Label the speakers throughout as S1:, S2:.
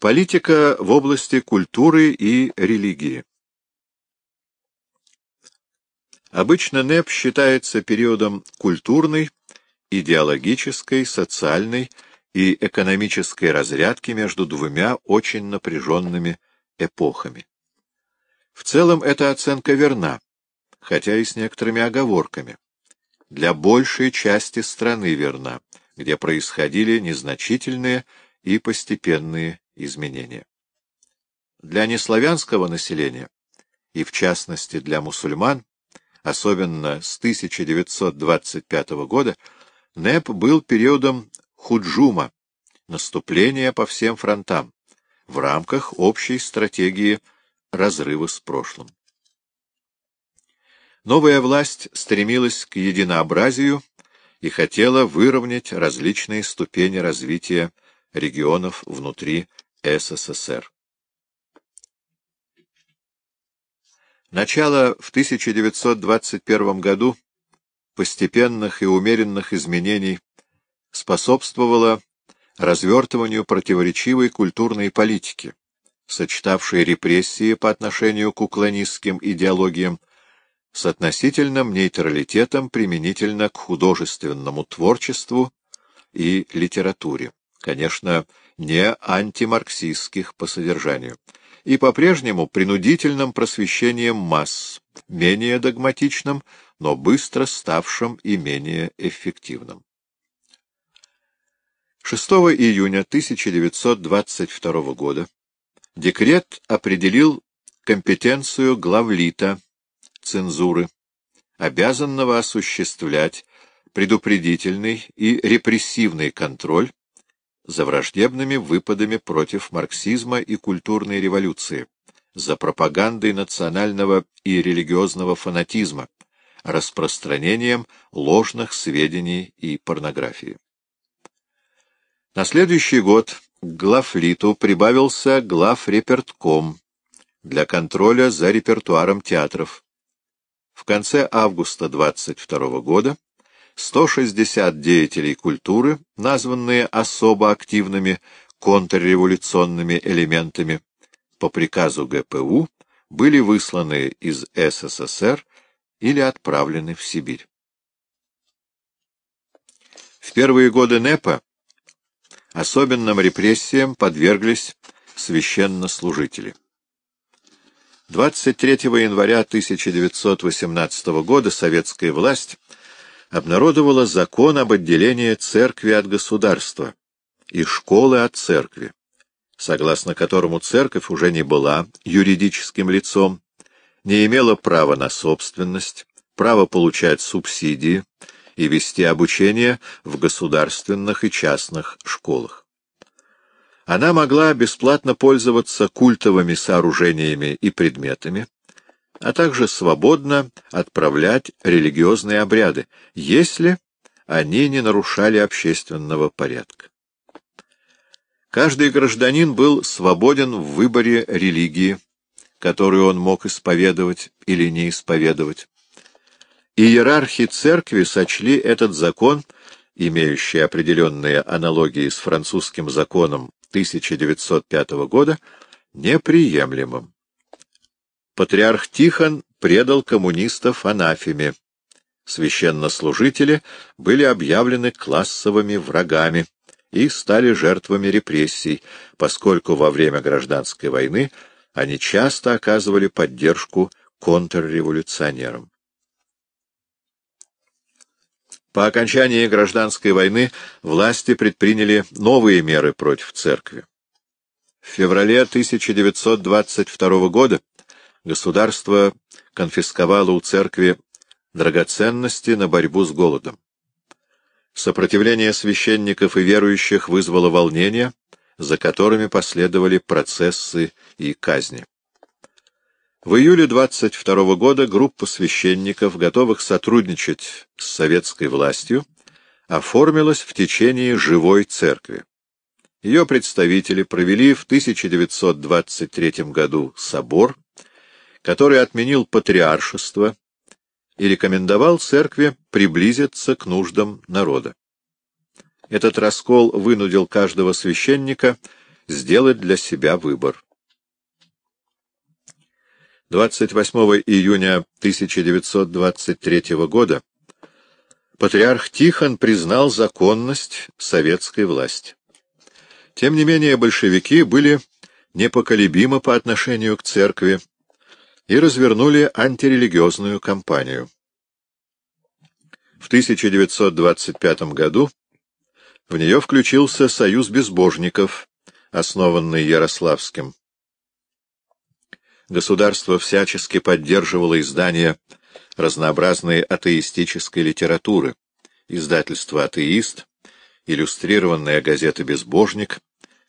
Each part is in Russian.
S1: Политика в области культуры и религии Обычно НЭП считается периодом культурной, идеологической, социальной и экономической разрядки между двумя очень напряженными эпохами. В целом эта оценка верна, хотя и с некоторыми оговорками. Для большей части страны верна, где происходили незначительные и постепенные изменения. Для неславянского населения, и в частности для мусульман, особенно с 1925 года, НЭП был периодом худжума, наступления по всем фронтам, в рамках общей стратегии разрыва с прошлым. Новая власть стремилась к единообразию и хотела выровнять различные ступени развития регионов внутри СССР. Начало в 1921 году постепенных и умеренных изменений способствовало развертыванию противоречивой культурной политики, сочетавшей репрессии по отношению к уклонистским идеологиям с относительным нейтралитетом применительно к художественному творчеству и литературе, конечно, не антимарксистских по содержанию, и по-прежнему принудительным просвещением масс, менее догматичным, но быстро ставшим и менее эффективным. 6 июня 1922 года декрет определил компетенцию главлита цензуры, обязанного осуществлять предупредительный и репрессивный контроль за враждебными выпадами против марксизма и культурной революции, за пропагандой национального и религиозного фанатизма, распространением ложных сведений и порнографии. На следующий год к главлиту прибавился главрепертком для контроля за репертуаром театров. В конце августа 22 года 160 деятелей культуры, названные особо активными контрреволюционными элементами, по приказу ГПУ были высланы из СССР или отправлены в Сибирь. В первые годы НЭПа особенным репрессиям подверглись священнослужители. 23 января 1918 года советская власть обнародовала закон об отделении церкви от государства и школы от церкви, согласно которому церковь уже не была юридическим лицом, не имела права на собственность, право получать субсидии и вести обучение в государственных и частных школах. Она могла бесплатно пользоваться культовыми сооружениями и предметами, а также свободно отправлять религиозные обряды, если они не нарушали общественного порядка. Каждый гражданин был свободен в выборе религии, которую он мог исповедовать или не исповедовать. Иерархи церкви сочли этот закон, имеющий определенные аналогии с французским законом 1905 года, неприемлемым. Патриарх Тихон предал коммунистов анафеме. Священнослужители были объявлены классовыми врагами и стали жертвами репрессий, поскольку во время гражданской войны они часто оказывали поддержку контрреволюционерам. По окончании гражданской войны власти предприняли новые меры против церкви. В феврале 1922 года государство конфисковало у церкви драгоценности на борьбу с голодом. Сопротивление священников и верующих вызвало волнения, за которыми последовали процессы и казни. В июле 22 года группа священников, готовых сотрудничать с советской властью, оформилась в течение живой церкви. Ее представители провели в 1923 году собор, который отменил патриаршество и рекомендовал церкви приблизиться к нуждам народа. Этот раскол вынудил каждого священника сделать для себя выбор. 28 июня 1923 года патриарх Тихон признал законность советской власти. Тем не менее большевики были непоколебимы по отношению к церкви и развернули антирелигиозную кампанию. В 1925 году в нее включился Союз безбожников, основанный Ярославским. Государство всячески поддерживало издание разнообразной атеистической литературы, издательство «Атеист», иллюстрированная газета «Безбожник»,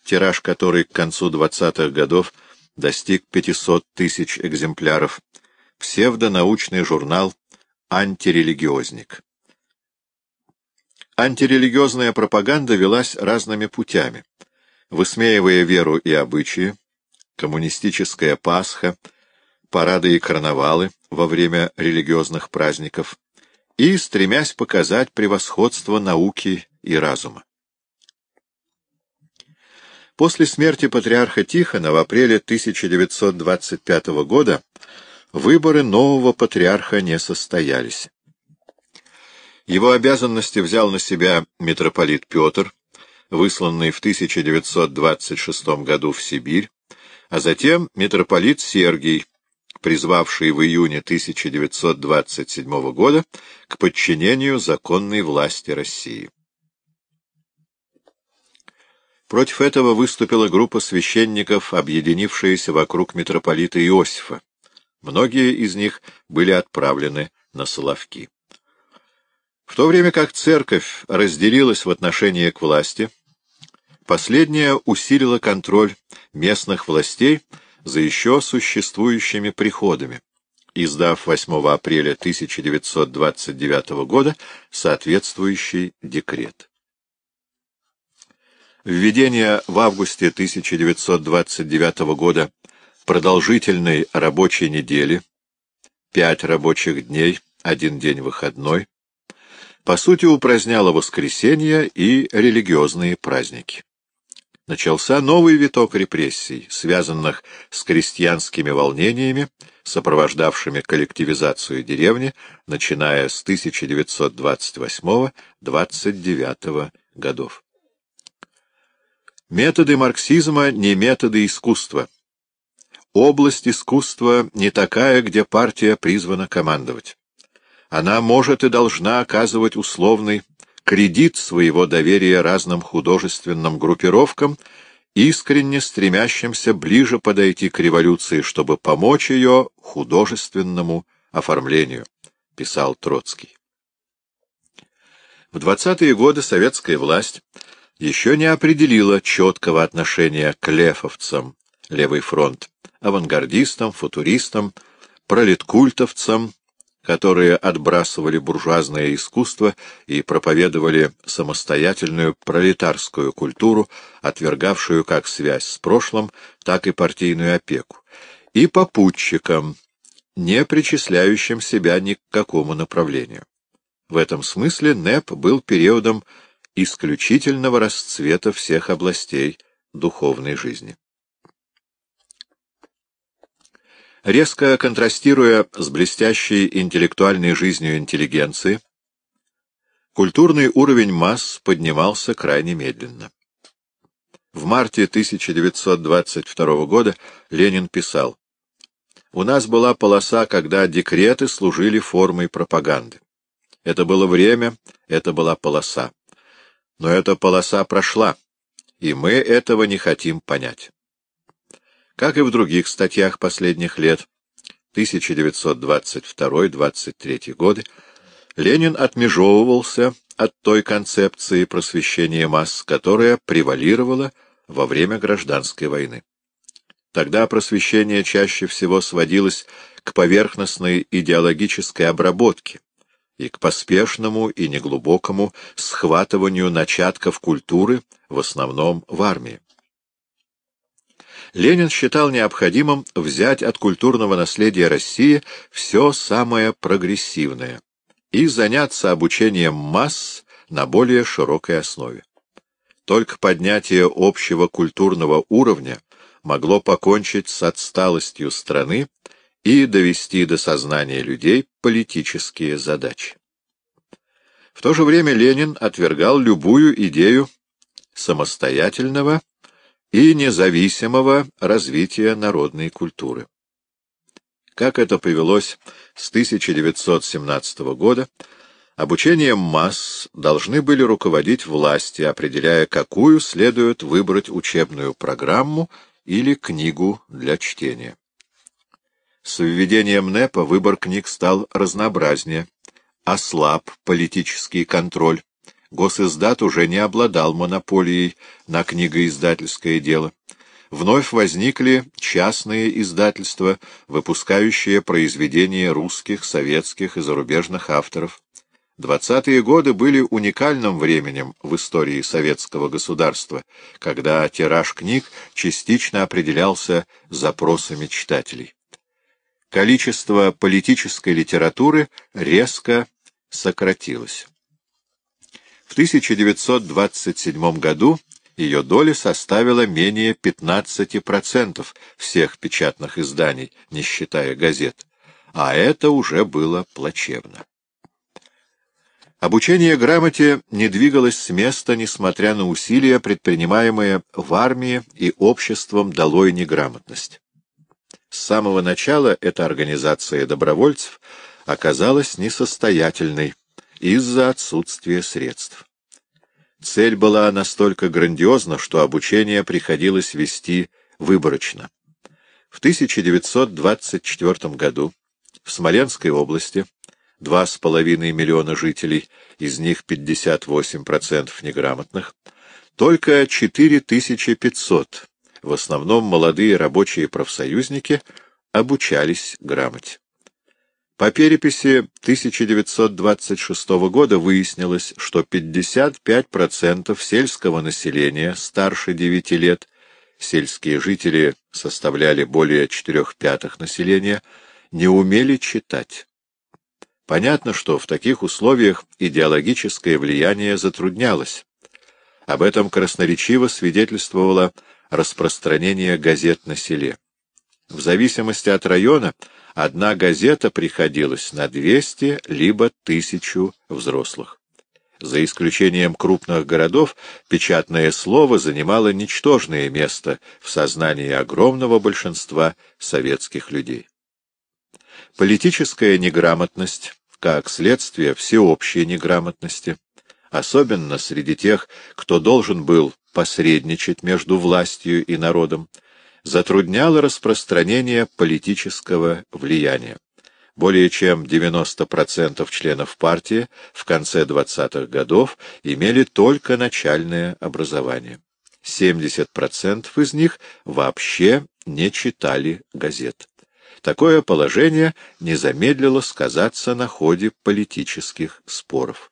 S1: тираж которой к концу 20-х годов достиг 500 тысяч экземпляров, псевдонаучный журнал «Антирелигиозник». Антирелигиозная пропаганда велась разными путями, высмеивая веру и обычаи, коммунистическая Пасха, парады и карнавалы во время религиозных праздников и стремясь показать превосходство науки и разума. После смерти патриарха Тихона в апреле 1925 года выборы нового патриарха не состоялись. Его обязанности взял на себя митрополит Петр, высланный в 1926 году в Сибирь, а затем митрополит Сергий, призвавший в июне 1927 года к подчинению законной власти России. Против этого выступила группа священников, объединившаяся вокруг митрополита Иосифа. Многие из них были отправлены на Соловки. В то время как церковь разделилась в отношении к власти, последняя усилила контроль местных властей за еще существующими приходами, издав 8 апреля 1929 года соответствующий декрет. Введение в августе 1929 года продолжительной рабочей недели, пять рабочих дней, один день выходной, по сути упраздняло воскресенье и религиозные праздники. Начался новый виток репрессий, связанных с крестьянскими волнениями, сопровождавшими коллективизацию деревни, начиная с 1928-29 годов. Методы марксизма не методы искусства. Область искусства не такая, где партия призвана командовать. Она может и должна оказывать условный кредит своего доверия разным художественным группировкам, искренне стремящимся ближе подойти к революции, чтобы помочь ее художественному оформлению, писал Троцкий. В 20-е годы советская власть еще не определила четкого отношения к лефовцам, левый фронт, авангардистам, футуристам, пролеткультовцам, которые отбрасывали буржуазное искусство и проповедовали самостоятельную пролетарскую культуру, отвергавшую как связь с прошлым, так и партийную опеку, и попутчикам, не причисляющим себя ни к какому направлению. В этом смысле НЭП был периодом исключительного расцвета всех областей духовной жизни. Резко контрастируя с блестящей интеллектуальной жизнью интеллигенции, культурный уровень масс поднимался крайне медленно. В марте 1922 года Ленин писал, «У нас была полоса, когда декреты служили формой пропаганды. Это было время, это была полоса. Но эта полоса прошла, и мы этого не хотим понять. Как и в других статьях последних лет, 1922-23 годы, Ленин отмежевывался от той концепции просвещения масс, которая превалировала во время гражданской войны. Тогда просвещение чаще всего сводилось к поверхностной идеологической обработке, и к поспешному и неглубокому схватыванию начатков культуры, в основном в армии. Ленин считал необходимым взять от культурного наследия России все самое прогрессивное и заняться обучением масс на более широкой основе. Только поднятие общего культурного уровня могло покончить с отсталостью страны и довести до сознания людей политические задачи. В то же время Ленин отвергал любую идею самостоятельного и независимого развития народной культуры. Как это повелось с 1917 года, обучением масс должны были руководить власти, определяя, какую следует выбрать учебную программу или книгу для чтения. С введением НЭПа выбор книг стал разнообразнее, ослаб политический контроль. Госиздат уже не обладал монополией на книгоиздательское дело. Вновь возникли частные издательства, выпускающие произведения русских, советских и зарубежных авторов. Двадцатые годы были уникальным временем в истории советского государства, когда тираж книг частично определялся запросами читателей. Количество политической литературы резко сократилось. В 1927 году ее доля составила менее 15% всех печатных изданий, не считая газет, а это уже было плачевно. Обучение грамоте не двигалось с места, несмотря на усилия, предпринимаемые в армии и обществом долой неграмотность. С самого начала эта организация добровольцев оказалась несостоятельной из-за отсутствия средств. Цель была настолько грандиозна, что обучение приходилось вести выборочно. В 1924 году в Смоленской области 2,5 миллиона жителей, из них 58% неграмотных, только 4500, в основном молодые рабочие профсоюзники, обучались грамоте. По переписи 1926 года выяснилось, что 55% сельского населения старше 9 лет, сельские жители составляли более 4 пятых населения, не умели читать. Понятно, что в таких условиях идеологическое влияние затруднялось. Об этом красноречиво свидетельствовало распространение газет на селе. В зависимости от района одна газета приходилась на 200 либо 1000 взрослых. За исключением крупных городов, печатное слово занимало ничтожное место в сознании огромного большинства советских людей. Политическая неграмотность как следствие всеобщей неграмотности, особенно среди тех, кто должен был посредничать между властью и народом, затрудняло распространение политического влияния. Более чем 90% членов партии в конце 20-х годов имели только начальное образование. 70% из них вообще не читали газет. Такое положение не замедлило сказаться на ходе политических споров.